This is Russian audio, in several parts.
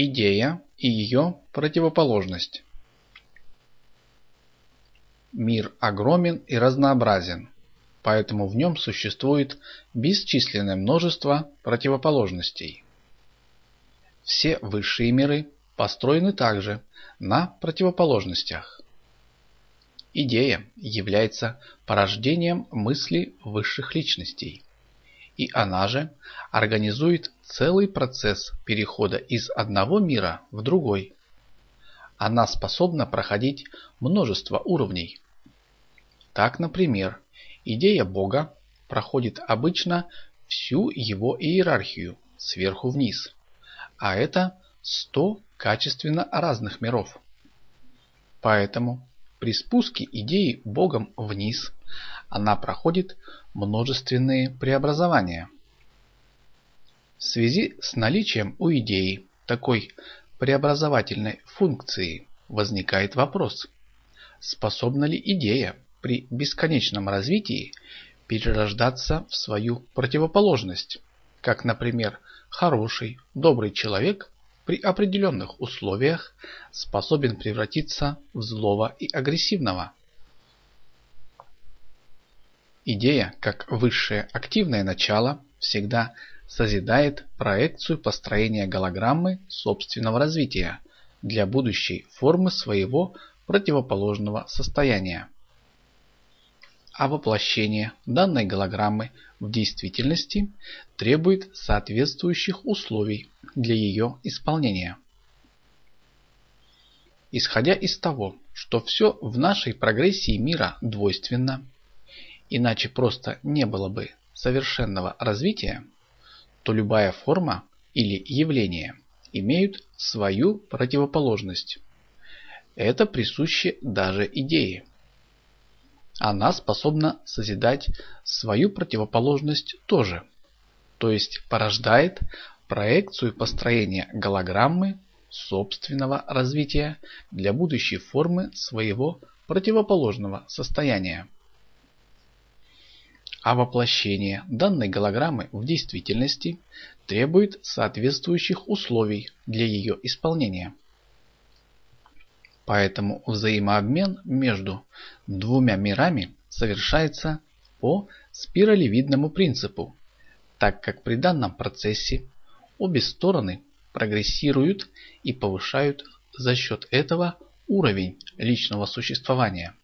Идея и ее противоположность. Мир огромен и разнообразен, поэтому в нем существует бесчисленное множество противоположностей. Все высшие миры построены также на противоположностях. Идея является порождением мысли высших личностей и она же организует целый процесс перехода из одного мира в другой. Она способна проходить множество уровней. Так, например, идея Бога проходит обычно всю его иерархию сверху вниз, а это 100 качественно разных миров. Поэтому при спуске идеи Богом вниз она проходит множественные преобразования. В связи с наличием у идеи такой преобразовательной функции возникает вопрос, способна ли идея при бесконечном развитии перерождаться в свою противоположность, как, например, хороший, добрый человек при определенных условиях способен превратиться в злого и агрессивного. Идея, как высшее активное начало, всегда созидает проекцию построения голограммы собственного развития для будущей формы своего противоположного состояния. А воплощение данной голограммы в действительности требует соответствующих условий для ее исполнения. Исходя из того, что все в нашей прогрессии мира двойственно, иначе просто не было бы совершенного развития, то любая форма или явление имеют свою противоположность. Это присуще даже идее. Она способна созидать свою противоположность тоже, то есть порождает проекцию построения голограммы собственного развития для будущей формы своего противоположного состояния а воплощение данной голограммы в действительности требует соответствующих условий для ее исполнения. Поэтому взаимообмен между двумя мирами совершается по спиралевидному принципу, так как при данном процессе обе стороны прогрессируют и повышают за счет этого уровень личного существования.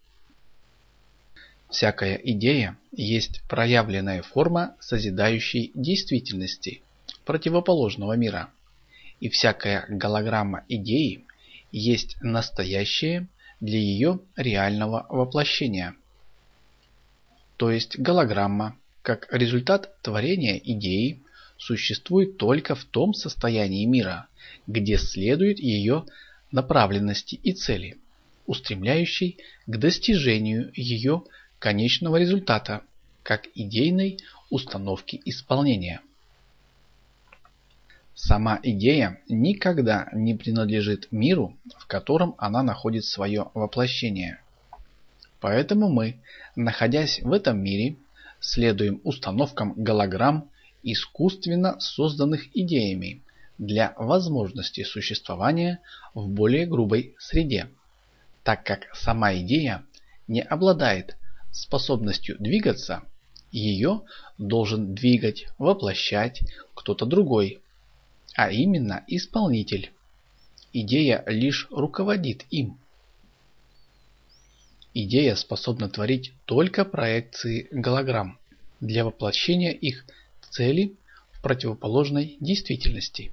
Всякая идея есть проявленная форма созидающей действительности противоположного мира. И всякая голограмма идеи есть настоящее для ее реального воплощения. То есть голограмма, как результат творения идеи, существует только в том состоянии мира, где следует ее направленности и цели, устремляющей к достижению ее конечного результата, как идейной установки исполнения. Сама идея никогда не принадлежит миру, в котором она находит свое воплощение. Поэтому мы, находясь в этом мире, следуем установкам голограмм, искусственно созданных идеями для возможности существования в более грубой среде, так как сама идея не обладает способностью двигаться, ее должен двигать, воплощать кто-то другой, а именно исполнитель. Идея лишь руководит им. Идея способна творить только проекции голограмм для воплощения их цели в противоположной действительности.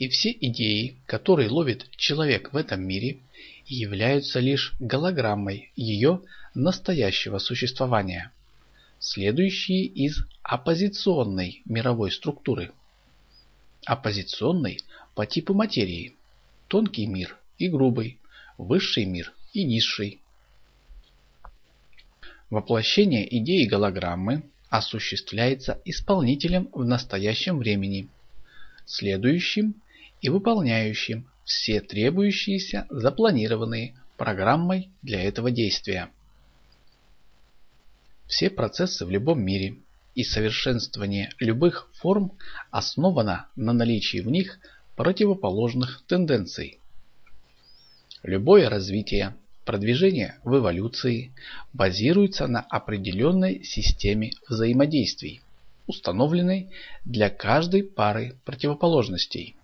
И все идеи, которые ловит человек в этом мире, являются лишь голограммой ее настоящего существования, следующие из оппозиционной мировой структуры. Оппозиционной по типу материи, тонкий мир и грубый, высший мир и низший. Воплощение идеи голограммы осуществляется исполнителем в настоящем времени, следующим и выполняющим все требующиеся запланированные программой для этого действия. Все процессы в любом мире и совершенствование любых форм основано на наличии в них противоположных тенденций. Любое развитие, продвижение в эволюции базируется на определенной системе взаимодействий, установленной для каждой пары противоположностей.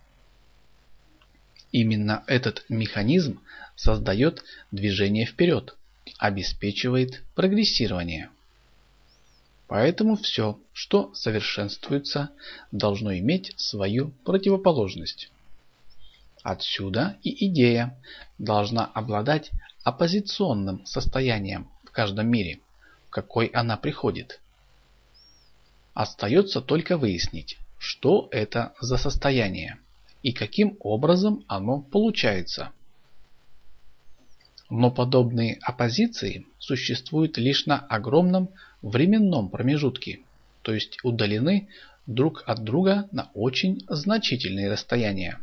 Именно этот механизм создает движение вперед, обеспечивает прогрессирование. Поэтому все, что совершенствуется, должно иметь свою противоположность. Отсюда и идея должна обладать оппозиционным состоянием в каждом мире, в какой она приходит. Остается только выяснить, что это за состояние и каким образом оно получается. Но подобные оппозиции существуют лишь на огромном временном промежутке, то есть удалены друг от друга на очень значительные расстояния.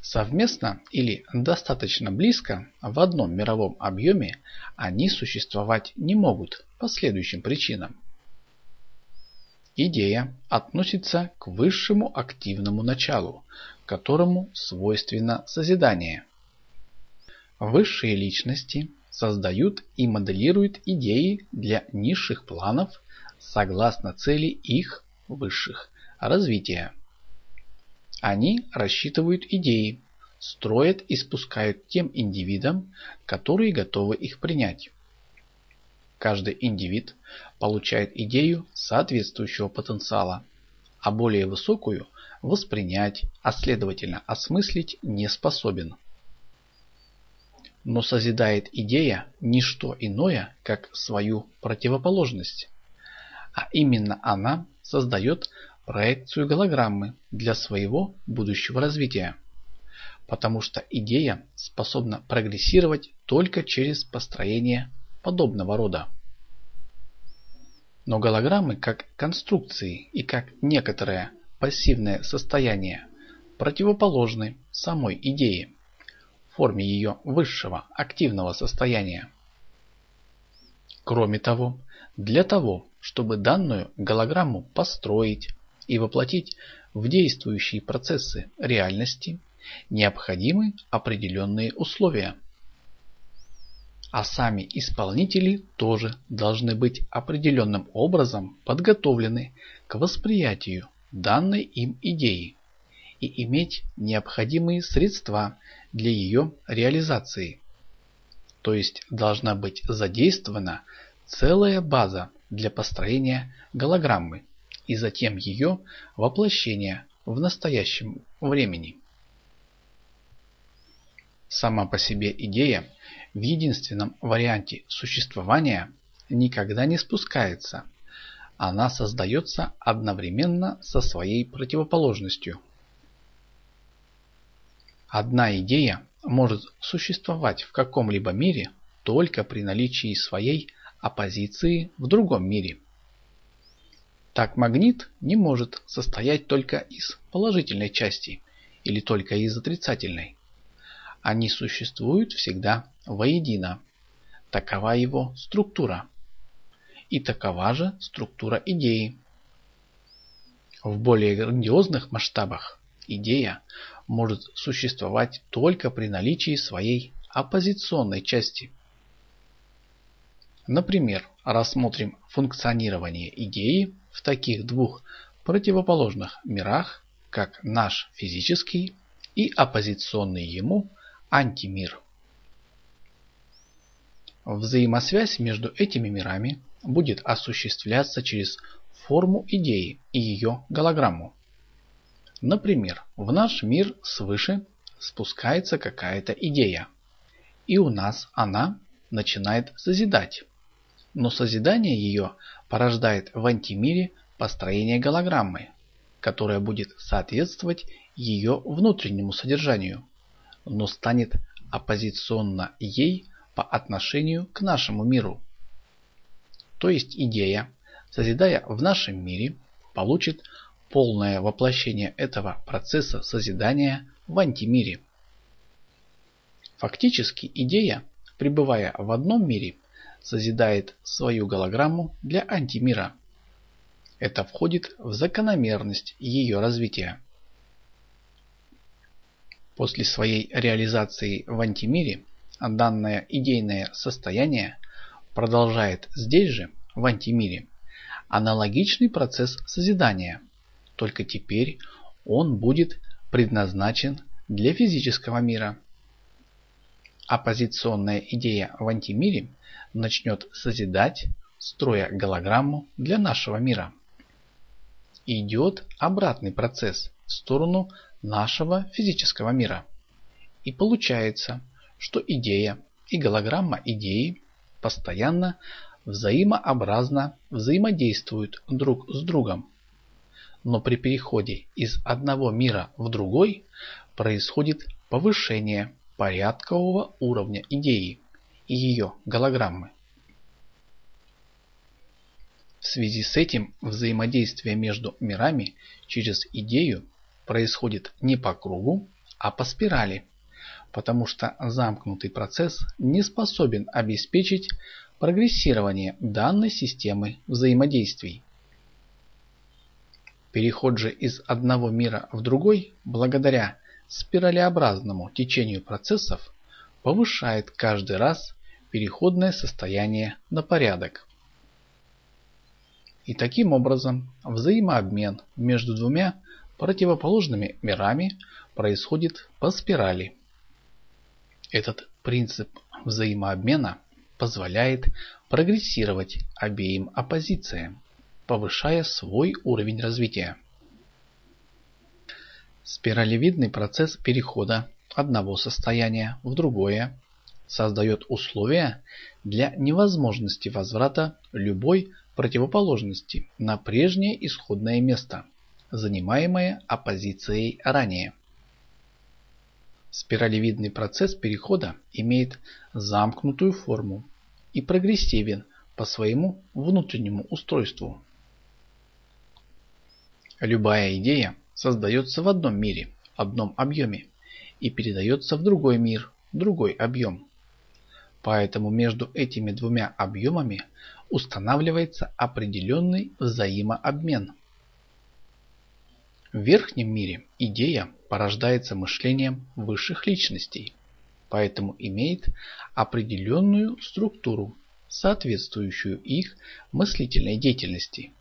Совместно или достаточно близко в одном мировом объеме они существовать не могут по следующим причинам. Идея относится к высшему активному началу, которому свойственно созидание. Высшие личности создают и моделируют идеи для низших планов согласно цели их высших развития. Они рассчитывают идеи, строят и спускают тем индивидам, которые готовы их принять. Каждый индивид получает идею соответствующего потенциала, а более высокую воспринять, а следовательно осмыслить не способен но созидает идея не что иное, как свою противоположность. А именно она создает проекцию голограммы для своего будущего развития. Потому что идея способна прогрессировать только через построение подобного рода. Но голограммы как конструкции и как некоторое пассивное состояние противоположны самой идее форме ее высшего активного состояния. Кроме того, для того, чтобы данную голограмму построить и воплотить в действующие процессы реальности, необходимы определенные условия. А сами исполнители тоже должны быть определенным образом подготовлены к восприятию данной им идеи и иметь необходимые средства для ее реализации. То есть должна быть задействована целая база для построения голограммы и затем ее воплощения в настоящем времени. Сама по себе идея в единственном варианте существования никогда не спускается. Она создается одновременно со своей противоположностью – Одна идея может существовать в каком-либо мире только при наличии своей оппозиции в другом мире. Так магнит не может состоять только из положительной части или только из отрицательной. Они существуют всегда воедино. Такова его структура. И такова же структура идеи. В более грандиозных масштабах идея может существовать только при наличии своей оппозиционной части. Например, рассмотрим функционирование идеи в таких двух противоположных мирах, как наш физический и оппозиционный ему антимир. Взаимосвязь между этими мирами будет осуществляться через форму идеи и ее голограмму. Например, в наш мир свыше спускается какая-то идея, и у нас она начинает созидать. Но созидание ее порождает в антимире построение голограммы, которая будет соответствовать ее внутреннему содержанию, но станет оппозиционно ей по отношению к нашему миру. То есть идея, созидая в нашем мире, получит полное воплощение этого процесса созидания в антимире. Фактически идея, пребывая в одном мире, созидает свою голограмму для антимира. Это входит в закономерность ее развития. После своей реализации в антимире данное идейное состояние продолжает здесь же, в антимире, аналогичный процесс созидания, только теперь он будет предназначен для физического мира. Оппозиционная идея в антимире начнет созидать, строя голограмму для нашего мира. Идет обратный процесс в сторону нашего физического мира. И получается, что идея и голограмма идеи постоянно взаимообразно взаимодействуют друг с другом. Но при переходе из одного мира в другой происходит повышение порядкового уровня идеи и ее голограммы. В связи с этим взаимодействие между мирами через идею происходит не по кругу, а по спирали, потому что замкнутый процесс не способен обеспечить прогрессирование данной системы взаимодействий. Переход же из одного мира в другой, благодаря спиралеобразному течению процессов, повышает каждый раз переходное состояние на порядок. И таким образом взаимообмен между двумя противоположными мирами происходит по спирали. Этот принцип взаимообмена позволяет прогрессировать обеим оппозициям, повышая свой уровень развития. Спиралевидный процесс перехода одного состояния в другое создает условия для невозможности возврата любой противоположности на прежнее исходное место – занимаемое оппозицией ранее. Спиралевидный процесс перехода имеет замкнутую форму и прогрессивен по своему внутреннему устройству. Любая идея создается в одном мире, одном объеме и передается в другой мир, другой объем. Поэтому между этими двумя объемами устанавливается определенный взаимообмен – в верхнем мире идея порождается мышлением высших личностей, поэтому имеет определенную структуру, соответствующую их мыслительной деятельности.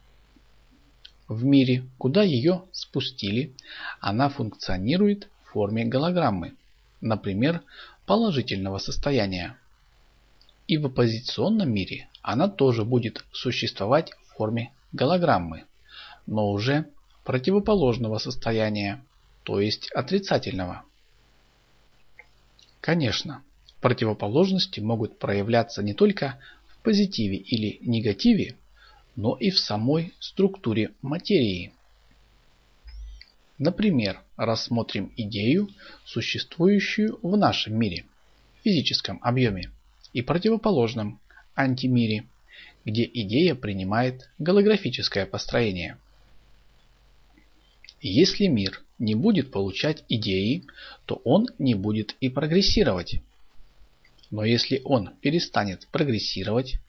В мире, куда ее спустили, она функционирует в форме голограммы, например, положительного состояния. И в оппозиционном мире она тоже будет существовать в форме голограммы, но уже противоположного состояния, то есть отрицательного. Конечно, противоположности могут проявляться не только в позитиве или негативе, но и в самой структуре материи. Например, рассмотрим идею, существующую в нашем мире, физическом объеме, и противоположном, антимире, где идея принимает голографическое построение. Если мир не будет получать идеи, то он не будет и прогрессировать. Но если он перестанет прогрессировать,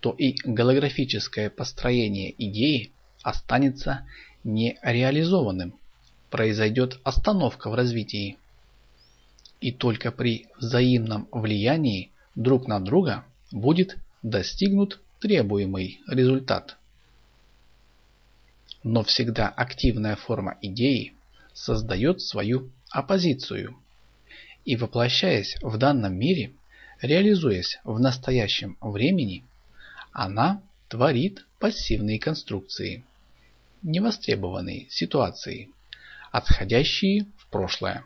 то и голографическое построение идеи останется нереализованным. Произойдет остановка в развитии. И только при взаимном влиянии друг на друга будет достигнут требуемый результат. Но всегда активная форма идеи создает свою оппозицию. И воплощаясь в данном мире, реализуясь в настоящем времени, она творит пассивные конструкции, невостребованные ситуации, отходящие в прошлое.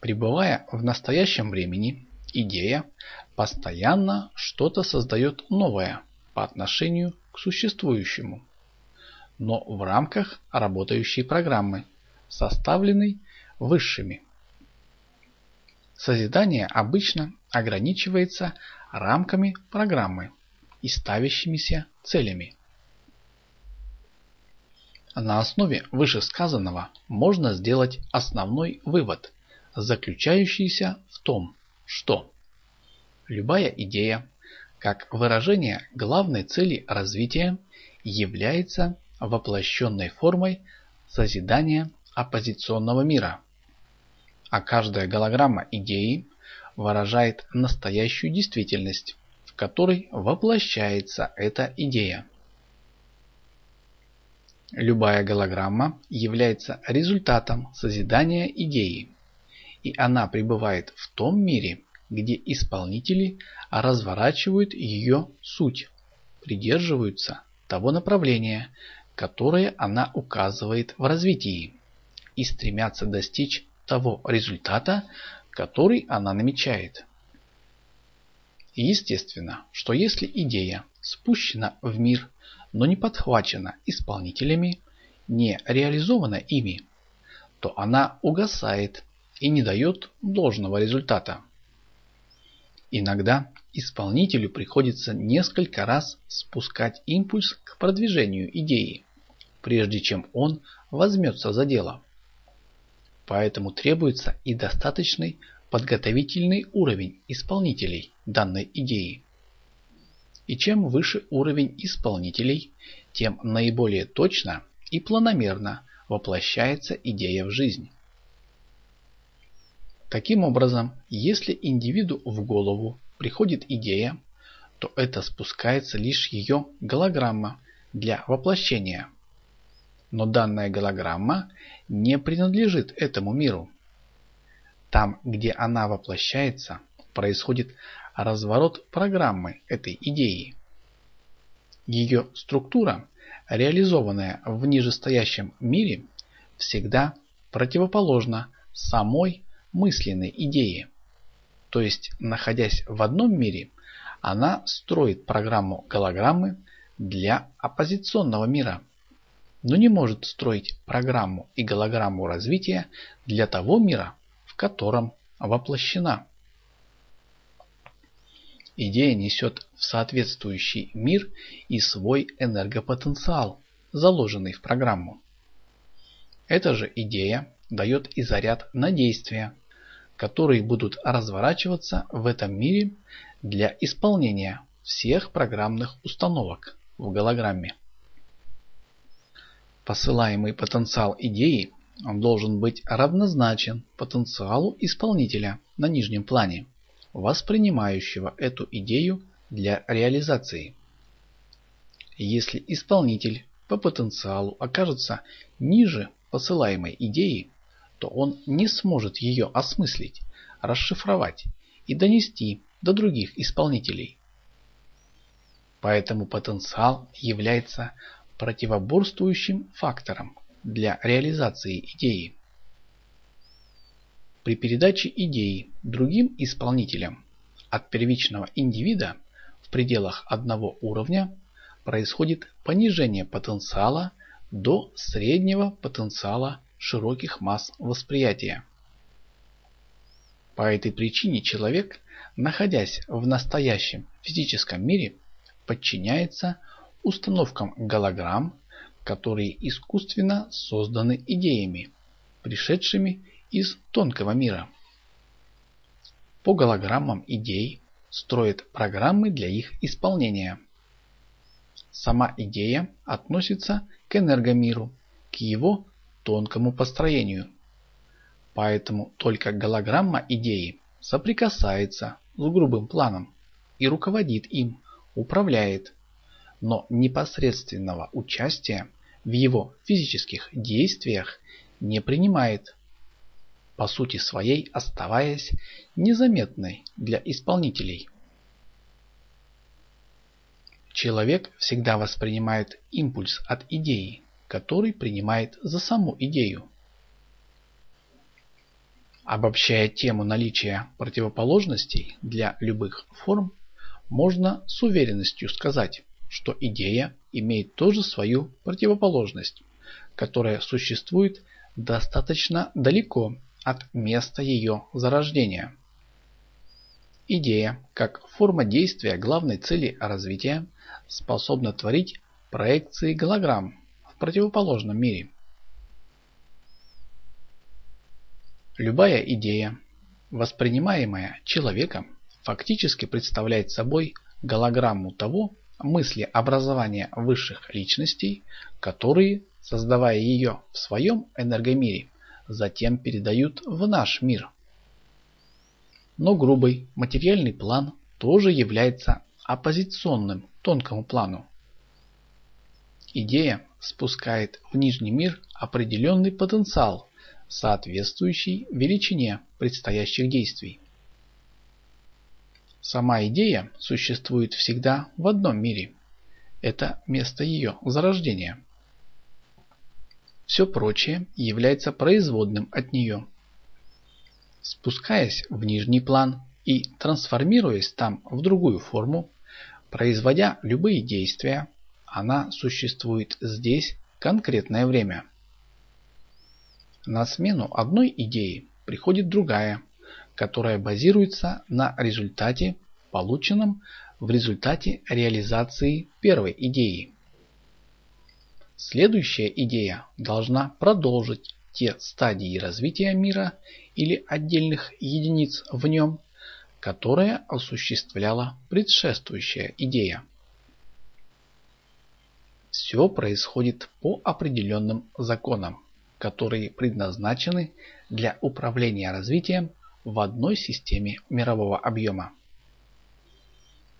Пребывая в настоящем времени, идея постоянно что-то создает новое по отношению к существующему но в рамках работающей программы, составленной высшими. Созидание обычно ограничивается рамками программы и ставящимися целями. На основе вышесказанного можно сделать основной вывод, заключающийся в том, что любая идея, как выражение главной цели развития, является воплощенной формой созидания оппозиционного мира, а каждая голограмма идеи выражает настоящую действительность, в которой воплощается эта идея. Любая голограмма является результатом созидания идеи, и она пребывает в том мире, где исполнители разворачивают ее суть, придерживаются того направления, которое она указывает в развитии, и стремятся достичь того результата, который она намечает. естественно, что если идея спущена в мир, но не подхвачена исполнителями, не реализована ими, то она угасает и не дает должного результата. Иногда исполнителю приходится несколько раз спускать импульс к продвижению идеи, прежде чем он возьмется за дело. Поэтому требуется и достаточный подготовительный уровень исполнителей данной идеи. И чем выше уровень исполнителей, тем наиболее точно и планомерно воплощается идея в жизнь. Таким образом, если индивиду в голову приходит идея, то это спускается лишь ее голограмма для воплощения. Но данная голограмма не принадлежит этому миру. Там, где она воплощается, происходит разворот программы этой идеи. Ее структура, реализованная в нижестоящем мире, всегда противоположна самой мысленной идеи. То есть, находясь в одном мире, она строит программу голограммы для оппозиционного мира, но не может строить программу и голограмму развития для того мира, в котором воплощена. Идея несет в соответствующий мир и свой энергопотенциал, заложенный в программу. Эта же идея дает и заряд на действия, которые будут разворачиваться в этом мире для исполнения всех программных установок в голограмме. Посылаемый потенциал идеи он должен быть равнозначен потенциалу исполнителя на нижнем плане, воспринимающего эту идею для реализации. Если исполнитель по потенциалу окажется ниже посылаемой идеи, то он не сможет ее осмыслить, расшифровать и донести до других исполнителей. Поэтому потенциал является противоборствующим фактором для реализации идеи. При передаче идеи другим исполнителям от первичного индивида в пределах одного уровня происходит понижение потенциала до среднего потенциала широких масс восприятия. По этой причине человек, находясь в настоящем физическом мире, подчиняется установкам голограмм, которые искусственно созданы идеями, пришедшими из тонкого мира. По голограммам идей строят программы для их исполнения. Сама идея относится к энергомиру, к его тонкому построению. Поэтому только голограмма идеи соприкасается с грубым планом и руководит им, управляет, но непосредственного участия в его физических действиях не принимает, по сути своей оставаясь незаметной для исполнителей. Человек всегда воспринимает импульс от идеи который принимает за саму идею. Обобщая тему наличия противоположностей для любых форм, можно с уверенностью сказать, что идея имеет тоже свою противоположность, которая существует достаточно далеко от места ее зарождения. Идея, как форма действия главной цели развития, способна творить проекции голограмм противоположном мире. Любая идея, воспринимаемая человеком, фактически представляет собой голограмму того мыслеобразования высших личностей, которые, создавая ее в своем энергомире, затем передают в наш мир. Но грубый материальный план тоже является оппозиционным тонкому плану. Идея спускает в нижний мир определенный потенциал, соответствующий величине предстоящих действий. Сама идея существует всегда в одном мире. Это место ее зарождения. Все прочее является производным от нее. Спускаясь в нижний план и трансформируясь там в другую форму, производя любые действия, она существует здесь конкретное время. На смену одной идеи приходит другая, которая базируется на результате, полученном в результате реализации первой идеи. Следующая идея должна продолжить те стадии развития мира или отдельных единиц в нем, которые осуществляла предшествующая идея. Все происходит по определенным законам, которые предназначены для управления развитием в одной системе мирового объема.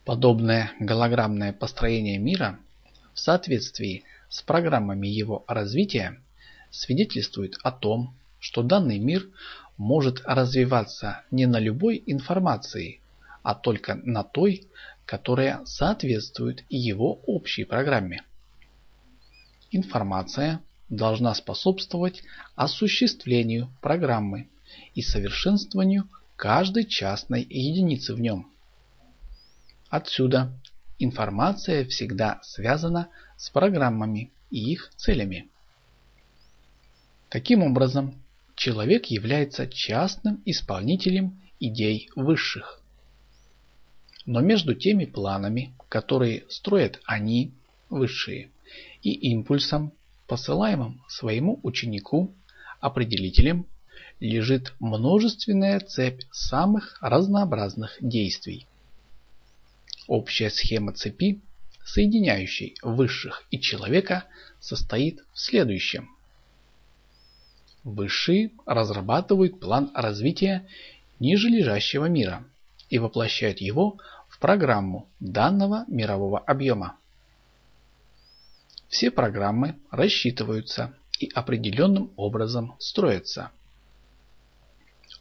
Подобное голограммное построение мира в соответствии с программами его развития свидетельствует о том, что данный мир может развиваться не на любой информации, а только на той, которая соответствует его общей программе. Информация должна способствовать осуществлению программы и совершенствованию каждой частной единицы в нем. Отсюда информация всегда связана с программами и их целями. Таким образом, человек является частным исполнителем идей высших. Но между теми планами, которые строят они, высшие, и импульсом, посылаемым своему ученику, определителем, лежит множественная цепь самых разнообразных действий. Общая схема цепи, соединяющей высших и человека, состоит в следующем. Высшие разрабатывают план развития ниже лежащего мира и воплощают его в программу данного мирового объема. Все программы рассчитываются и определенным образом строятся.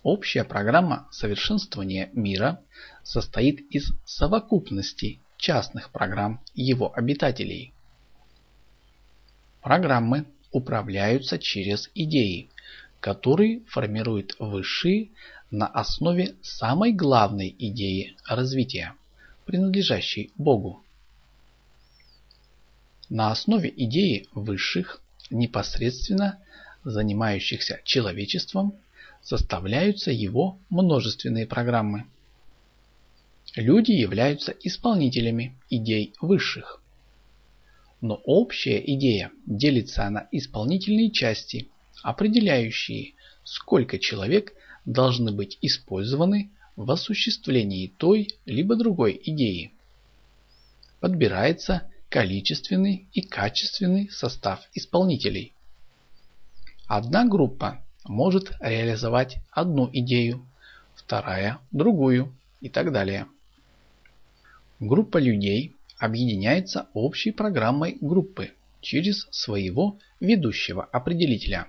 Общая программа совершенствования мира состоит из совокупности частных программ его обитателей. Программы управляются через идеи, которые формируют высшие на основе самой главной идеи развития, принадлежащей Богу. На основе идеи высших, непосредственно занимающихся человечеством, составляются его множественные программы. Люди являются исполнителями идей высших. Но общая идея делится на исполнительные части, определяющие, сколько человек должны быть использованы в осуществлении той либо другой идеи. Подбирается количественный и качественный состав исполнителей. Одна группа может реализовать одну идею, вторая – другую и так далее. Группа людей объединяется общей программой группы через своего ведущего определителя.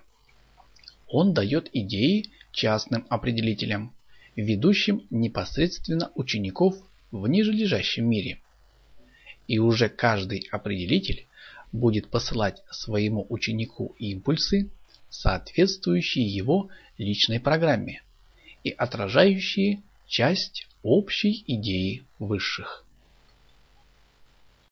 Он дает идеи частным определителям, ведущим непосредственно учеников в нижележащем мире. И уже каждый определитель будет посылать своему ученику импульсы соответствующие его личной программе и отражающие часть общей идеи высших.